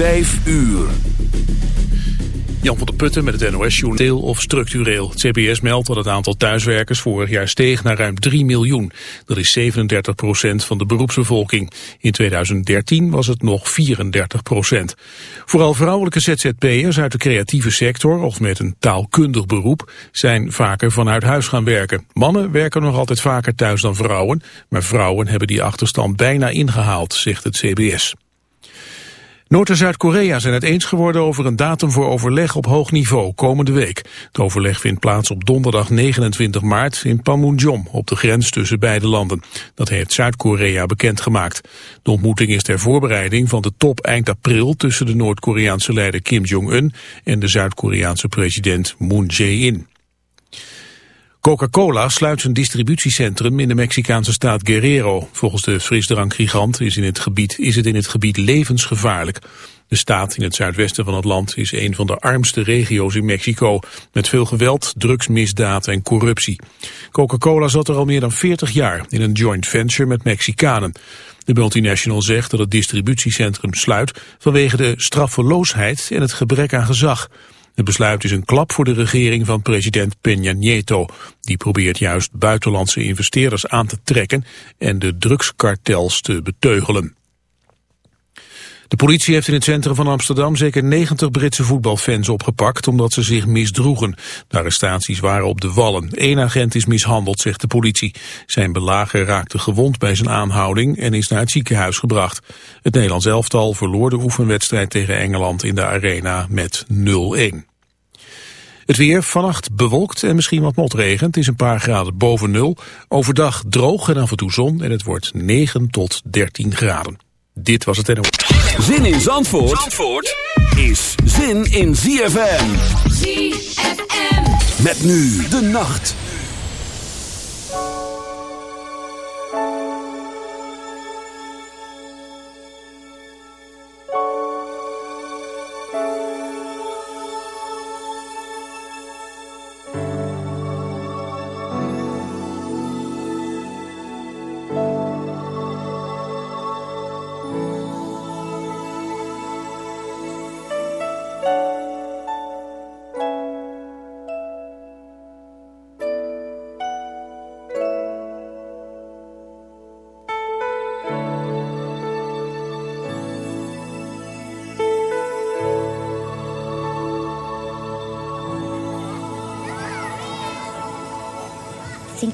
5 uur. Jan van der Putten met het NOS-journal of structureel. CBS meldt dat het aantal thuiswerkers vorig jaar steeg naar ruim 3 miljoen. Dat is 37 procent van de beroepsbevolking. In 2013 was het nog 34 procent. Vooral vrouwelijke ZZP'ers uit de creatieve sector of met een taalkundig beroep zijn vaker vanuit huis gaan werken. Mannen werken nog altijd vaker thuis dan vrouwen, maar vrouwen hebben die achterstand bijna ingehaald, zegt het CBS. Noord- en Zuid-Korea zijn het eens geworden over een datum voor overleg op hoog niveau komende week. Het overleg vindt plaats op donderdag 29 maart in Panmunjom, op de grens tussen beide landen. Dat heeft Zuid-Korea bekendgemaakt. De ontmoeting is ter voorbereiding van de top eind april tussen de Noord-Koreaanse leider Kim Jong-un en de Zuid-Koreaanse president Moon Jae-in. Coca-Cola sluit zijn distributiecentrum in de Mexicaanse staat Guerrero. Volgens de frisdrankgigant is, in het gebied, is het in het gebied levensgevaarlijk. De staat in het zuidwesten van het land is een van de armste regio's in Mexico, met veel geweld, drugsmisdaad en corruptie. Coca-Cola zat er al meer dan 40 jaar in een joint venture met Mexicanen. De multinational zegt dat het distributiecentrum sluit vanwege de straffeloosheid en het gebrek aan gezag. Het besluit is een klap voor de regering van president Peña Nieto. Die probeert juist buitenlandse investeerders aan te trekken en de drugskartels te beteugelen. De politie heeft in het centrum van Amsterdam zeker 90 Britse voetbalfans opgepakt omdat ze zich misdroegen. De arrestaties waren op de wallen. Eén agent is mishandeld, zegt de politie. Zijn belager raakte gewond bij zijn aanhouding en is naar het ziekenhuis gebracht. Het Nederlands elftal verloor de oefenwedstrijd tegen Engeland in de arena met 0-1. Het weer vannacht bewolkt en misschien wat motregen. Het is een paar graden boven nul. Overdag droog en af en toe zon en het wordt 9 tot 13 graden. Dit was het NO. Zin in Zandvoort, Zandvoort is zin in ZFM. ZFM. Met nu de nacht.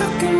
fucking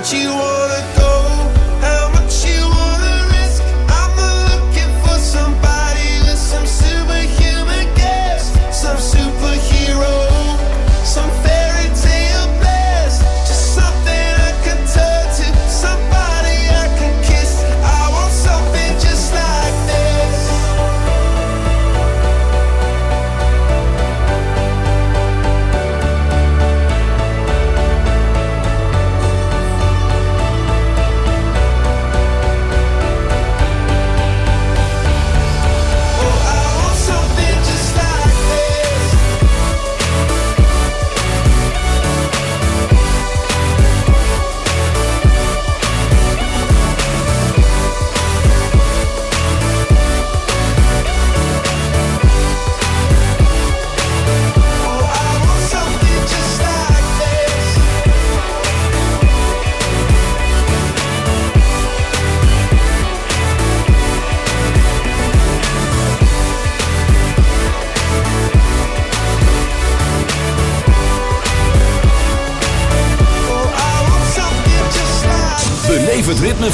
that you want.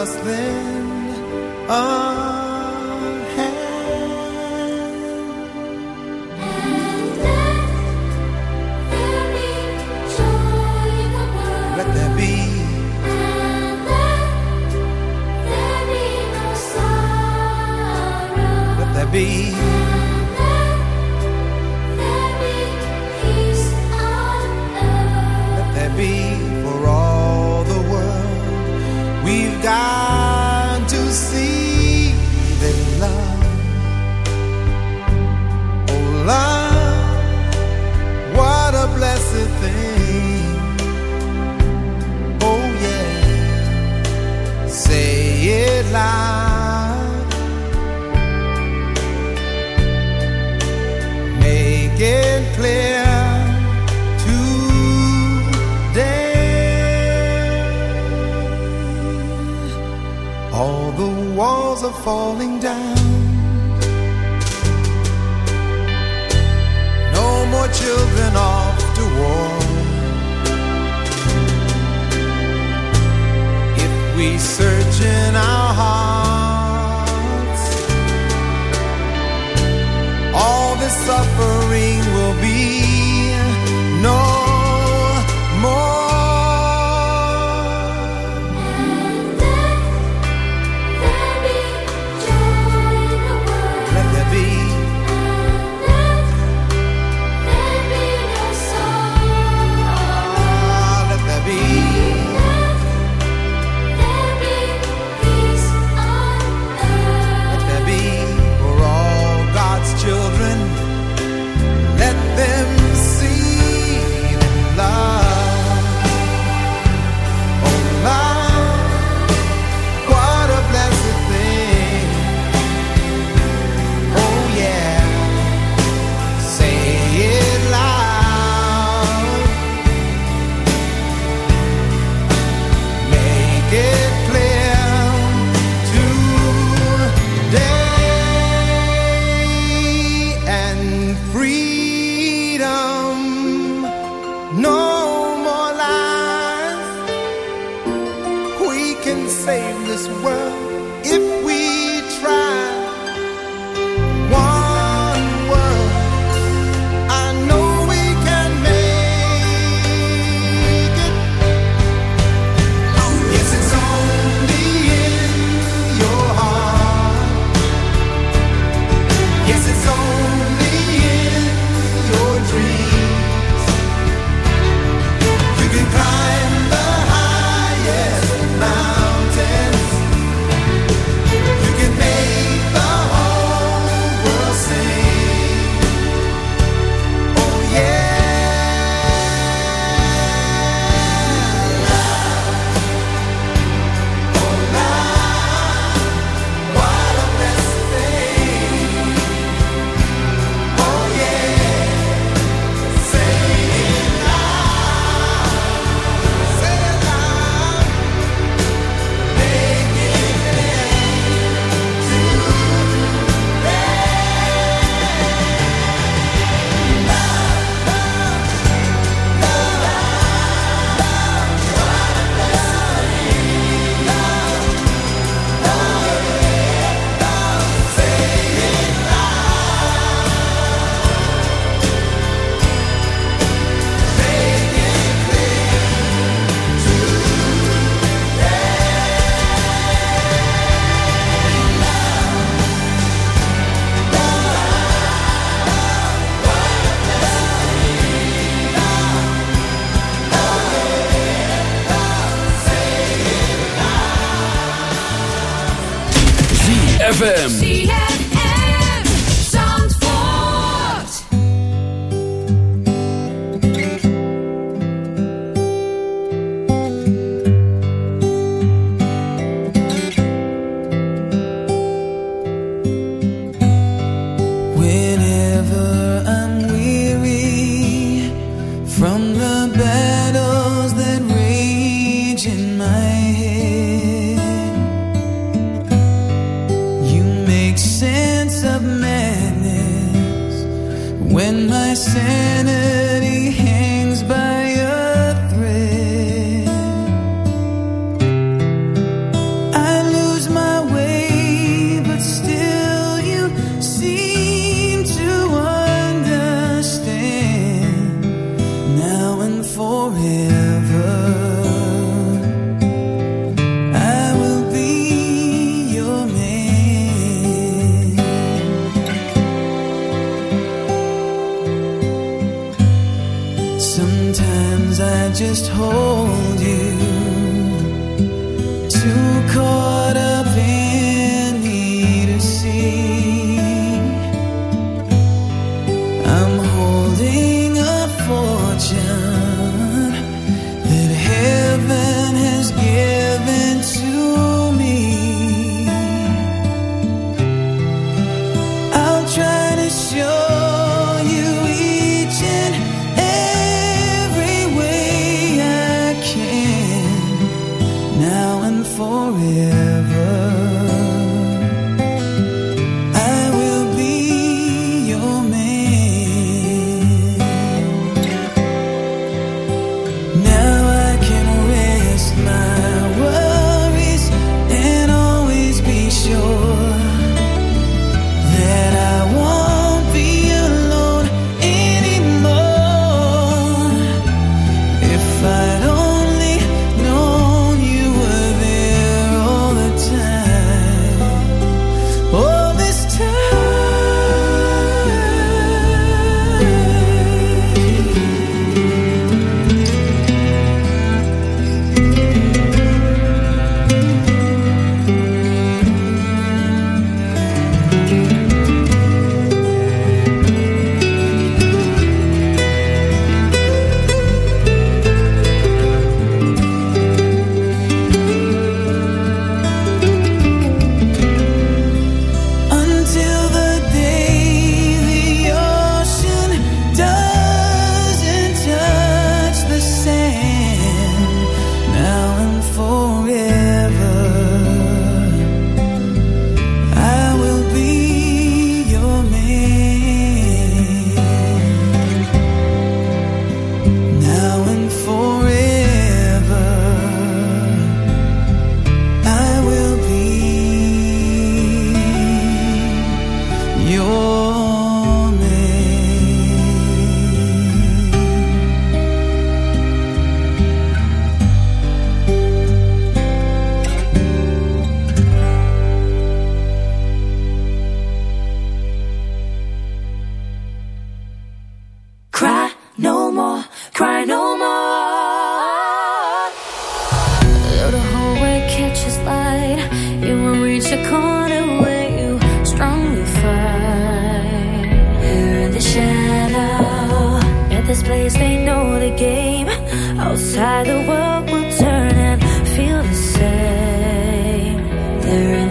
us then. Oh. walls are falling down. No more children off to war. If we search in our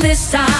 this time.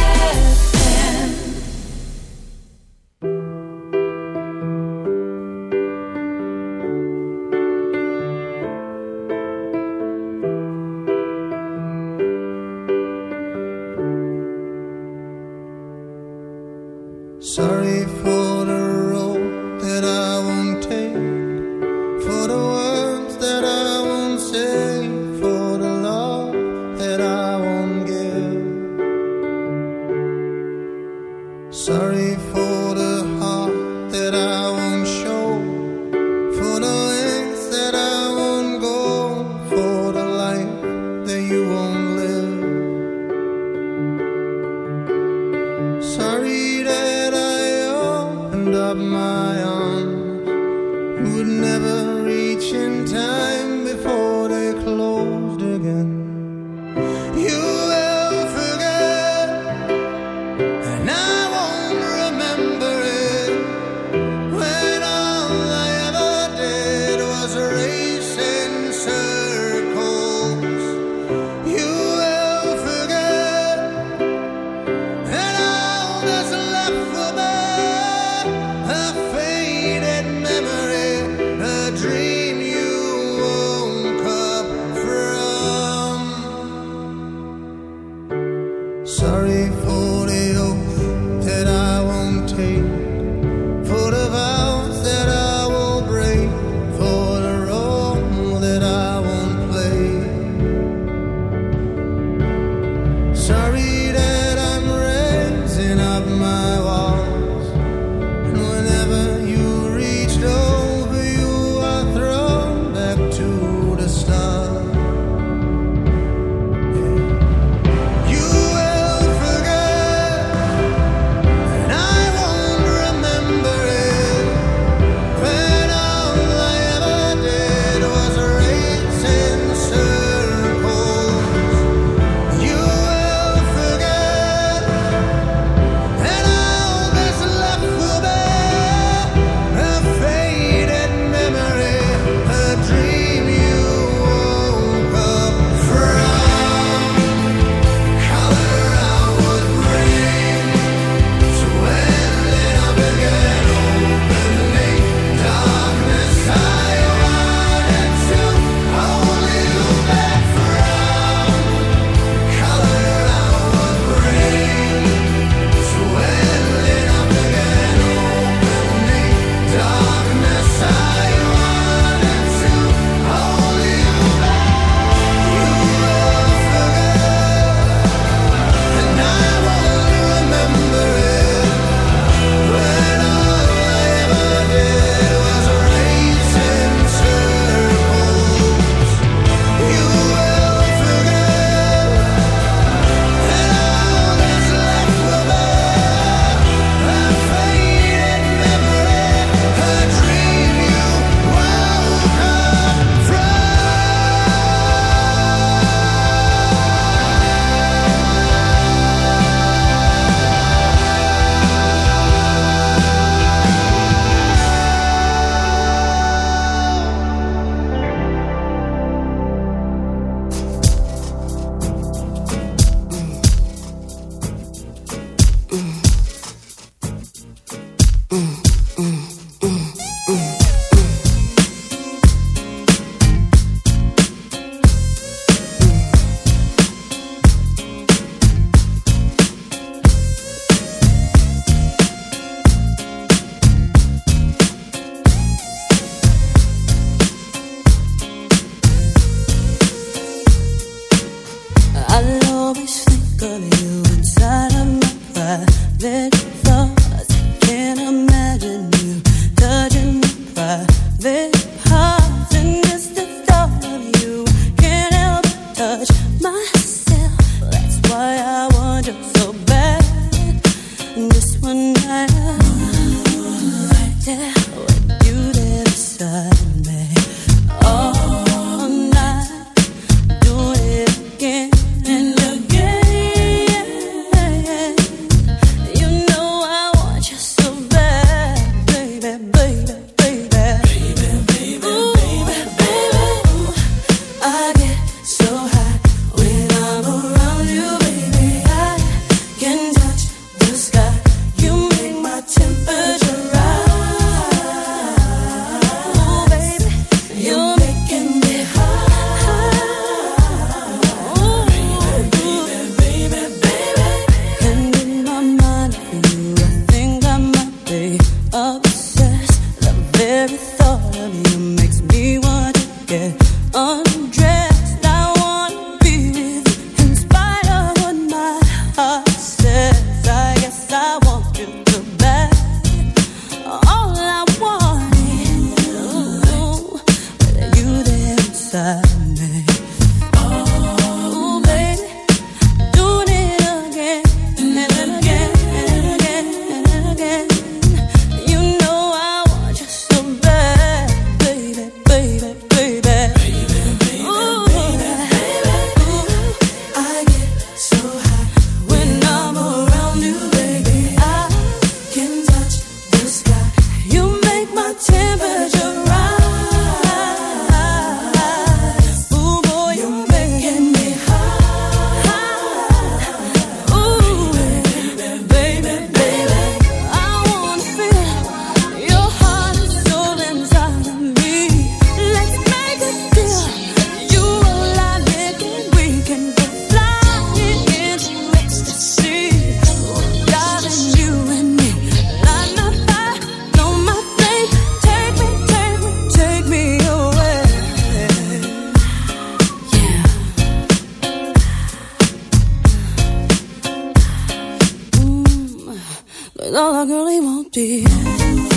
All I really want is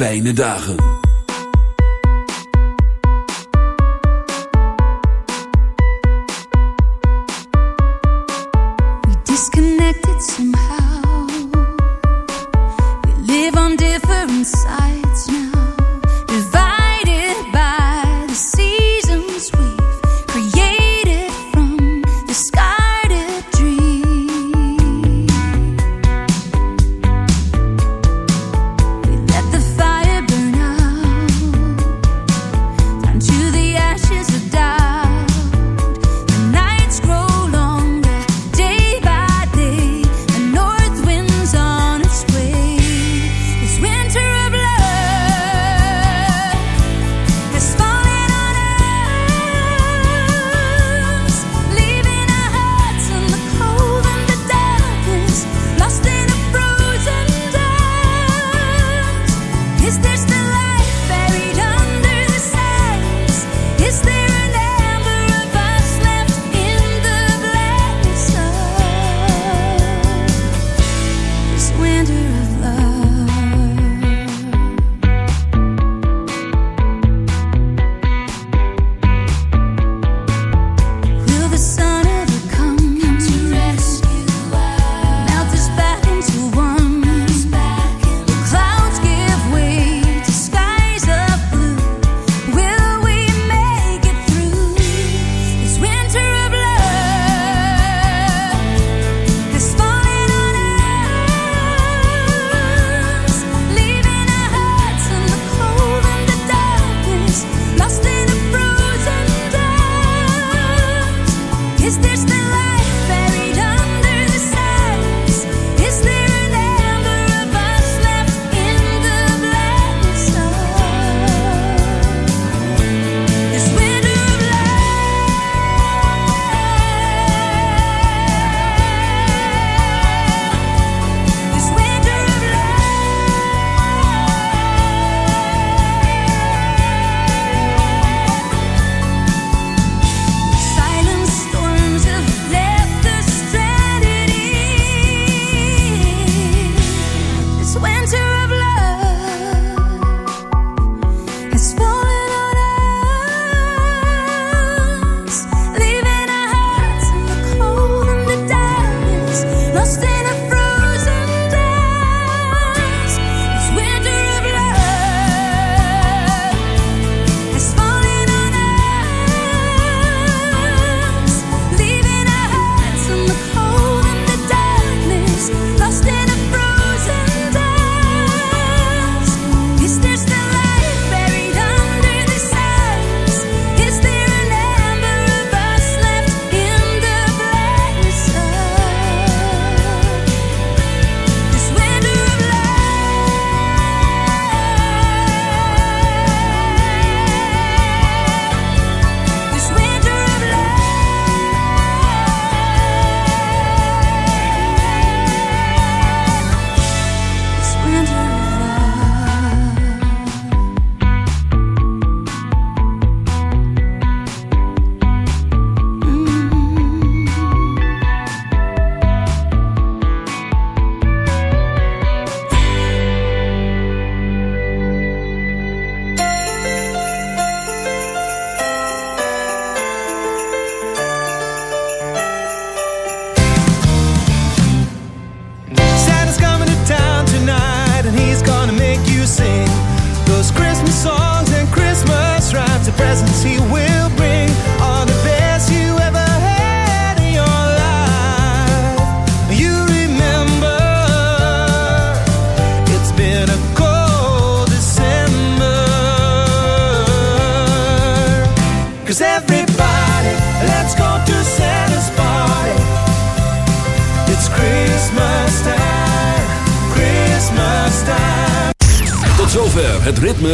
fijne dagen.